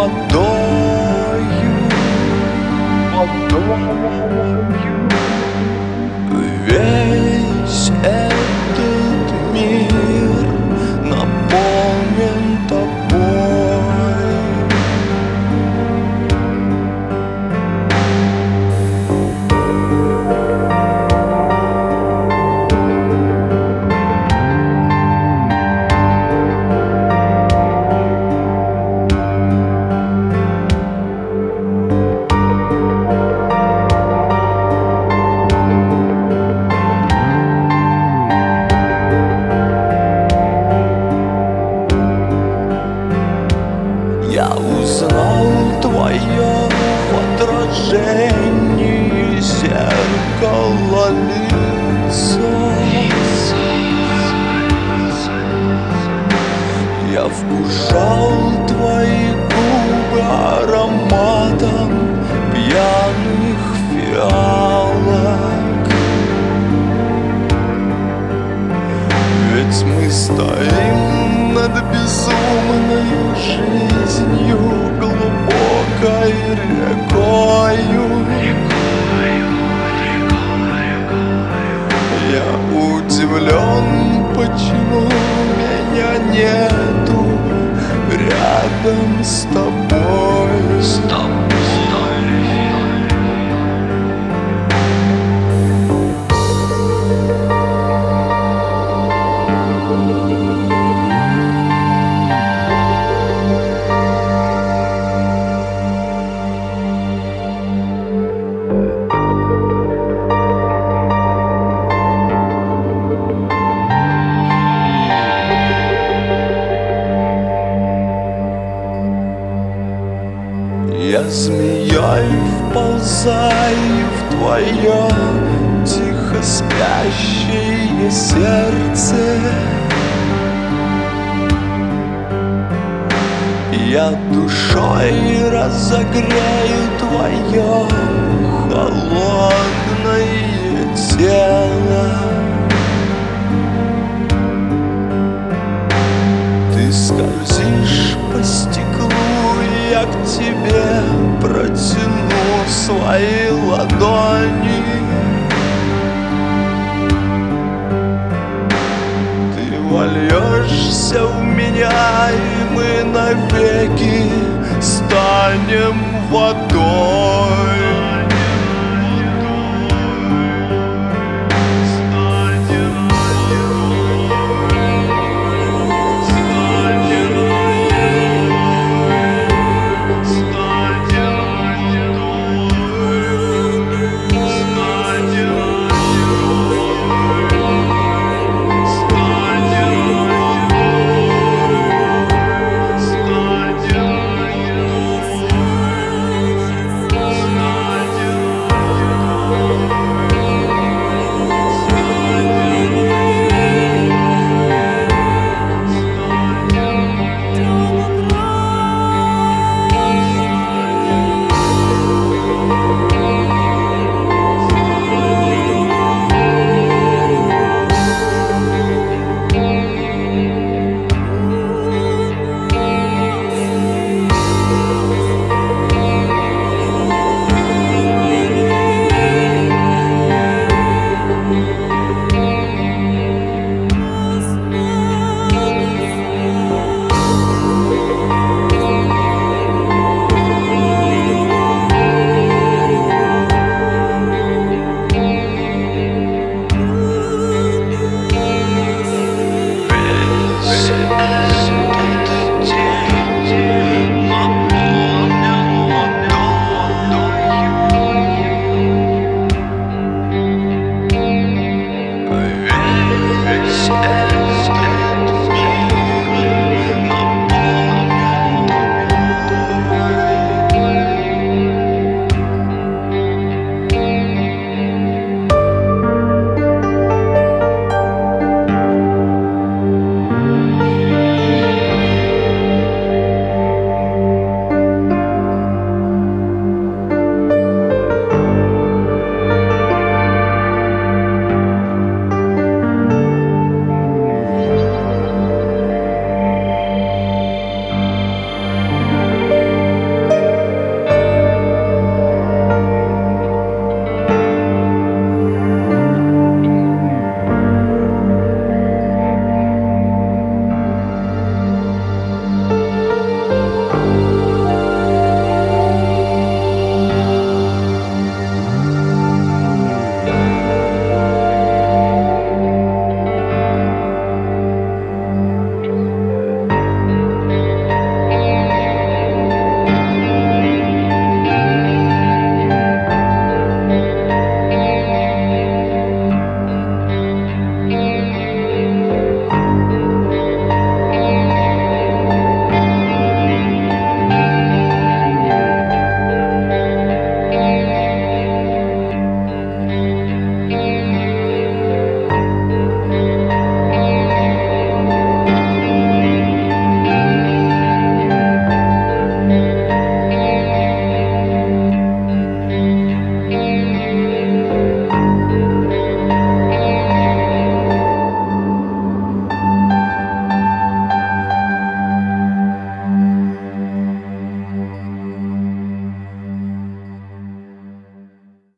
구원. Отражении зеркала лицо Я вкушал твои губы ароматом пьяных фиалок. Ведь мы стоим над безумной жизнью вползаю в твое тихо спящее сердце. Я душой разогрею твое холодное тело. Ты скользишь по стеклу, я к тебе протяну свои ладони. Ты вольешься в меня, и мы навеки станем водой